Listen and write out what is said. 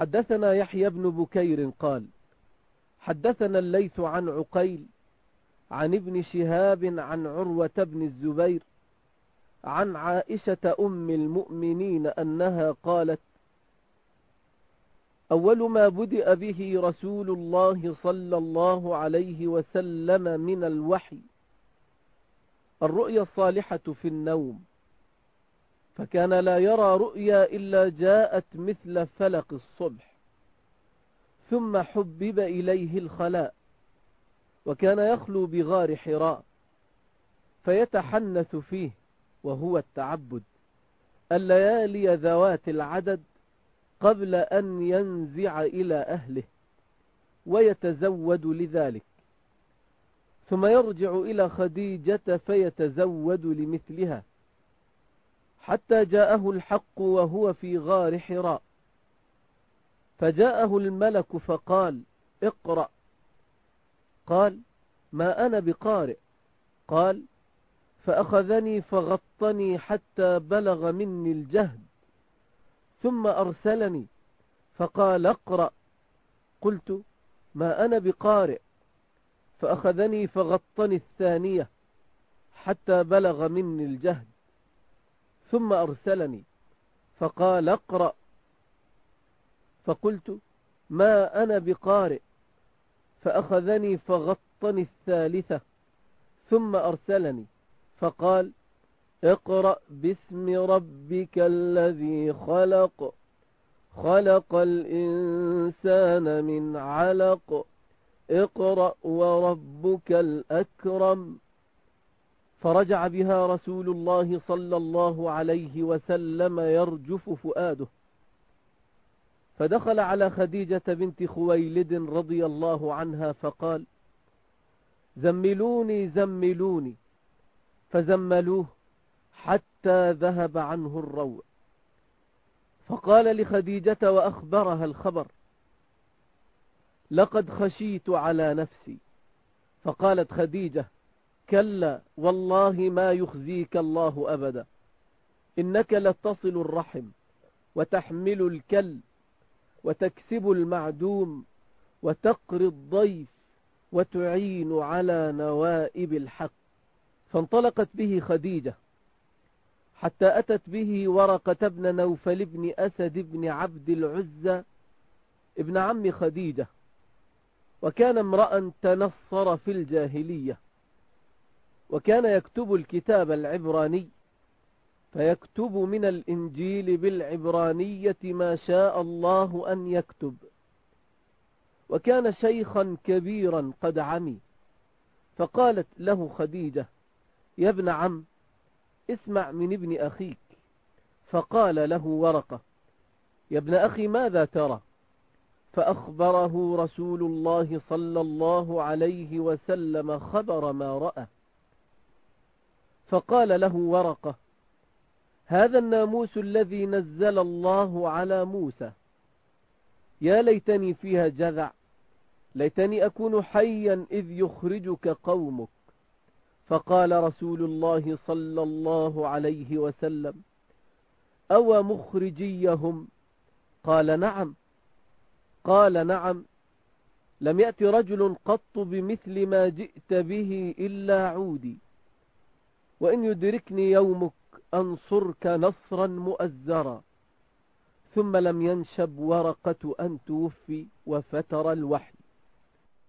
حدثنا يحيى بن بكير قال حدثنا الليث عن عقيل عن ابن شهاب عن عروة بن الزبير عن عائشة أم المؤمنين أنها قالت أول ما بدأ به رسول الله صلى الله عليه وسلم من الوحي الرؤيا الصالحة في النوم. فكان لا يرى رؤيا إلا جاءت مثل فلق الصبح ثم حبب إليه الخلاء وكان يخلو بغار حراء فيتحنث فيه وهو التعبد. الليالي ذوات العدد قبل أن ينزع إلى أهله ويتزود لذلك. ثم يرجع إلى خديجة فيتزود لمثلها حتى جاءه الحق وهو في غار حراء. فجاءه الملك فقال اقرأ. قال ما أنا بقارئ. قال فأخذني فغطني حتى بلغ مني الجهد. ثم أرسلني فقال اقرأ. قلت ما أنا بقارئ. فأخذني فغطني الثانية حتى بلغ مني الجهد. ثم أرسلني. فقال اقرأ. فقلت ما أنا بقارئ. فأخذني فغطني الثالثة. ثم أرسلني. فقال اقرأ باسم ربك الذي خلق. خلق الإنسان من علق. اقرأ وربك الأكرم. فرجع بها رسول الله صلى الله عليه وسلم يرجف فؤاده. فدخل على خديجة بنت خويلد رضي الله عنها فقال زملوني زملوني. فزملوه حتى ذهب عنه الروع. فقال لخديجة وأخبرها الخبر لقد خشيت على نفسي. فقالت خديجة كلا والله ما يخزيك الله أبدا. إنك لتصل الرحم وتحمل الكل وتكسب المعدوم وتقري الضيف وتعين على نوائب الحق. فانطلقت به خديجة حتى أتت به ورقة بن نوفل بن أسد بن عبد العزة ابن عم خديجة. وكان امرأ تنصر في الجاهلية. وكان يكتب الكتاب العبراني فيكتب من الإنجيل بالعبرانية ما شاء الله أن يكتب. وكان شيخا كبيرا قد عمي فقالت له خديجة يا ابن عم اسمع من ابن أخيك. فقال له ورقة يا ابن أخي ماذا ترى؟ فأخبره رسول الله صلى الله عليه وسلم خبر ما رأى. فقال له ورقة هذا الناموس الذي نزل الله على موسى. يا ليتني فيها جذع ليتني أكون حيا إذ يخرجك قومك. فقال رسول الله صلى الله عليه وسلم أو مخرجيهم؟ قال نعم. قال نعم. لم يأت رجل قط بمثل ما جئت به إلا عودي. وإن يدركني يومك أنصرك نصرا مؤزرا. ثم لم ينشب ورقة أن توفي وفتر الوحي.